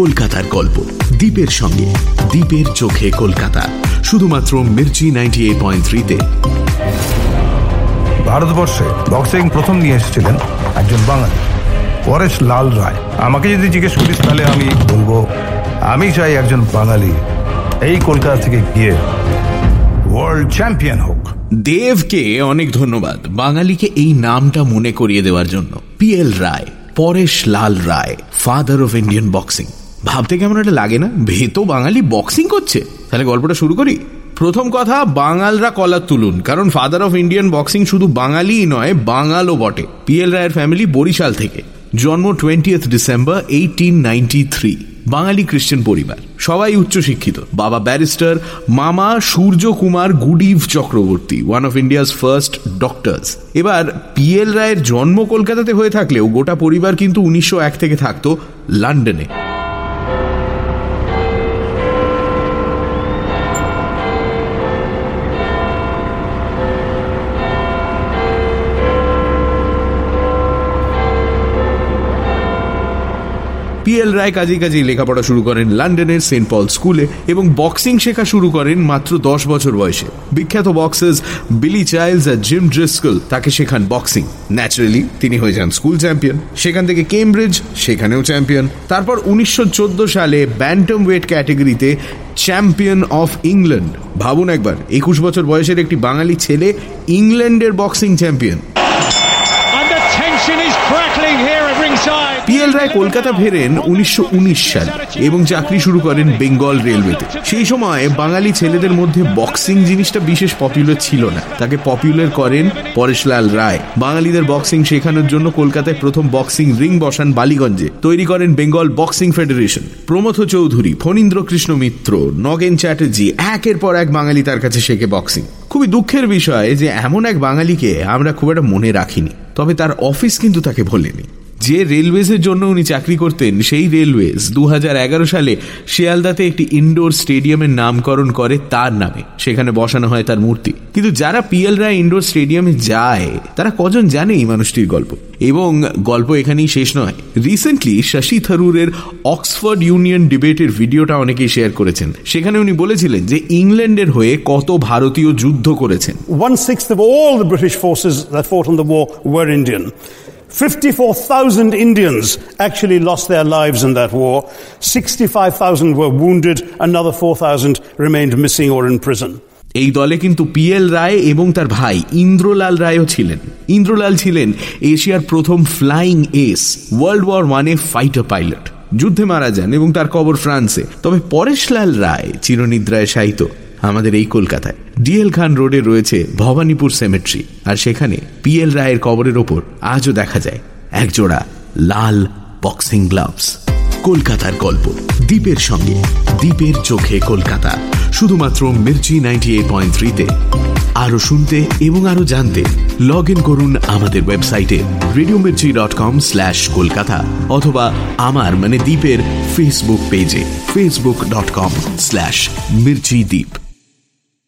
কলকাতার গল্প। দ্বীপের সঙ্গে দ্বীপের চোখে কলকাতা। শুধুমাত্র মির্চি নাইনটি এইট পয়েন্ট থ্রিতে। ভারতবর্ষে বক্সিং প্রথম নিয়ে এসেছিলেন একজন বাঙালি পরেশ লাল রায়। আমাকে যদি জিজ্ঞেস করিস তাহলে আমি বলব আমি চাই একজন বাঙালি এই কলকাতা থেকে গিয়ে ওয়ার্ল্ড চ্যাম্পিয়ন হোক। দেবকে অনেক ধন্যবাদ বাঙালিকে এই নামটা মনে করিয়ে দেওয়ার জন্য। P L Roy Paresh Lal Roy father of Indian boxing ভাবতে কেমন একটা লাগে না? ভেতো বাঙালি বক্সিং করছে। তাহলে গল্পটা শুরু করি। প্রথম কথা, বাঙালরা কলার তুলুন। কারণ ফাদার অফ ইন্ডিয়ান বক্সিং শুধু বাঙালিই নয়, বাঙালও বটে। পি এল রায়ের ফ্যামিলি বরিশাল থেকে। জন্ম twentieth December eighteen ninety three বাঙালি খ্রিস্টান পরিবার। সবাই উচ্চশিক্ষিত। বাবা ব্যারিস্টার মামা Surya Kumar Goodeve Chakraborty one of India's first doctors এবার পিএল রায়ের জন্ম কলকাতাতে হয়ে থাকলেও গোটা পরিবার কিন্তু উনিশশো এক থেকে থাকতো লন্ডনে পিএল রায় কাজী লেখাপড়া শুরু করেন। লন্ডনের সেন্ট পল স্কুলে এবং বক্সিং শেখা শুরু করেন মাত্র দশ বছর বয়সে। বিখ্যাত বক্সার্স বিলি চাইল্ডস আর জিম ড্রিস্কল তাকে শেখান বক্সিং ন্যাচারালি তিনি হয়ে যান স্কুল চ্যাম্পিয়ন সেখান থেকে কেমব্রিজ সেখানেও চ্যাম্পিয়ন তারপর উনিশশো চোদ্দ সালে ব্যান্টম ওয়েট ক্যাটেগরিতে চ্যাম্পিয়ন অফ ইংল্যান্ড ভাবুন একবার, একুশ বছর বয়সের একটি বাঙালি ছেলে ইংল্যান্ডের boxing champion P L Roy Kolkata ফেরেন উনিশশো সালে এবং চাকরি শুরু করেন বেঙ্গল রেলওয়েতে। সেই সময় বাঙালি ছেলেদের মধ্যে বক্সিং জিনিসটা বিশেষ পপুলার ছিল না। তাকে পপুলার করেন পরেশলাল রায়। বাঙালিদের বক্সিং শেখানোর জন্য কলকাতায় প্রথম বক্সিং রিং বসান বালিগঞ্জে। তৈরি করেন Bengal boxing federation. Pramatha Chaudhuri, Phanindra Krishna Mitra, Nagen Chatterjee, একের পর এক বাঙালি তার কাছে শেখে বক্সিং। খুবই দুঃখের বিষয় যে এমন এক বাঙালিকে আমরা খুব একটা মনে রাখিনি, তবে তার অফিস কিন্তু তাকে ভোলেনি। যে রেলওয়েজের জন্য উনি চাকরি করতেন, সেই রেলওয়েজ দু হাজার এগারো সালে শিয়ালদাতে একটি ইনডোর স্টেডিয়ামের নামকরণ করে তার নামে। সেখানে বসানো হয় তার মূর্তি। কিন্তু যারা পিএল রায় ইনডোর স্টেডিয়ামে যায়, তারা কজন জানে এই মানুষটির গল্প? এবং গল্প এখানেই শেষ নয়। রিসেন্টলি শশী থারুরের অক্সফোর্ড ইউনিয়ন ডিবেটের ভিডিওটা অনেকেই শেয়ার করেছেন। সেখানে উনি বলেছিলেন যে ইংল্যান্ডের হয়ে কত ভারতীয় যুদ্ধ করেছেন. 54,000 Indians actually lost their lives in that war. 65,000 were wounded. Another 4,000 remained missing or in prison. এই দলে কিন্তু পিএল রায় এবং তার ভাই ইন্দ্রলাল রায়ও ছিলেন ইন্দ্রলাল ছিলেন এশিয়ার প্রথম ফ্লাইং এস ওয়ার্ল্ড ওয়ার ওয়ানে ফাইটার পাইলট যুদ্ধে মারা যান এবং তার কবর ফ্রান্সে তবে পরেশলাল রায় চিরনিদ্রায় শায়িত আমাদের এই কলকাতায় ডিএল খান রোডে রয়েছে ভবানীপুর সেমেট্রি আর সেখানে পিএল রায়ের কবরের ওপর আজও দেখা যায় একজোড়া লাল বক্সিং গ্লাভস কলকাতার গল্প, দ্বীপের সঙ্গে, দ্বীপের চোখে কলকাতা। শুধুমাত্র মির্চি নাইনটি এইট পয়েন্ট থ্রিতে আরও শুনতে এবং আরও জানতে লগ ইন করুন আমাদের ওয়েবসাইটে radio Mirchi dot com slash Kolkata অথবা আমার মানে দ্বীপের ফেসবুক পেজে Facebook dot com slash Mirchi Dweep.